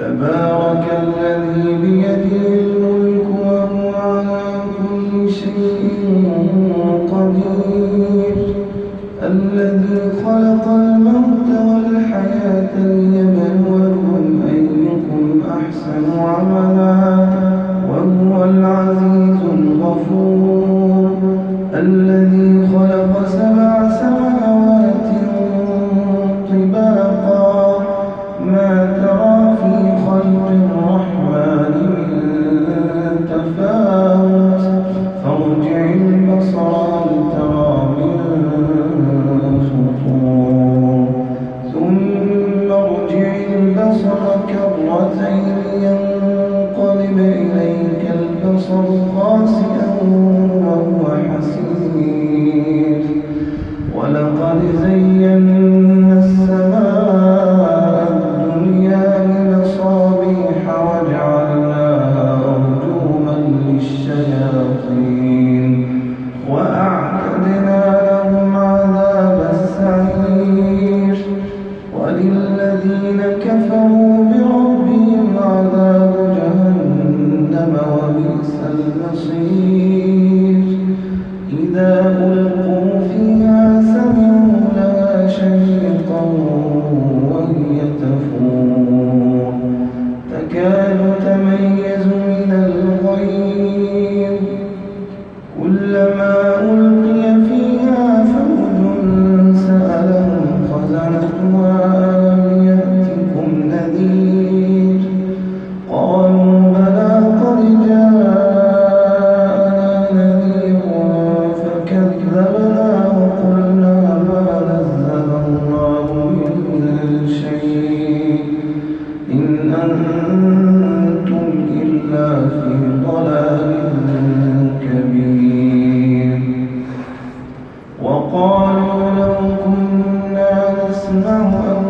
تبارك الذي بيده الملك وهو على كل شيء قدير. الذي خلق الموت والحياة المصير uma mão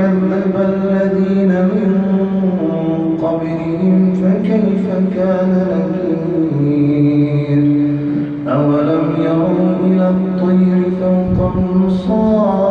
قبلهم فكيف كان نذير أولم يروا إلى الطير فوقهم صار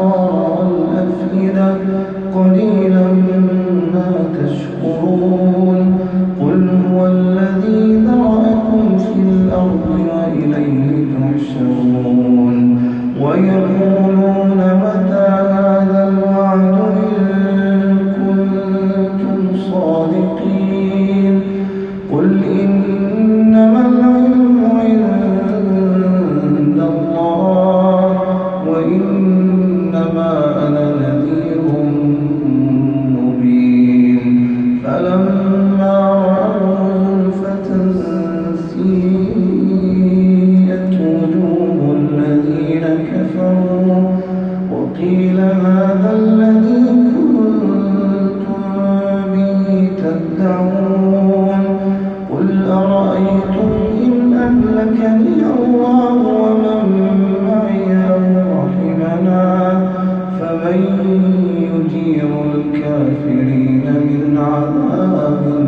ويقولون Amém.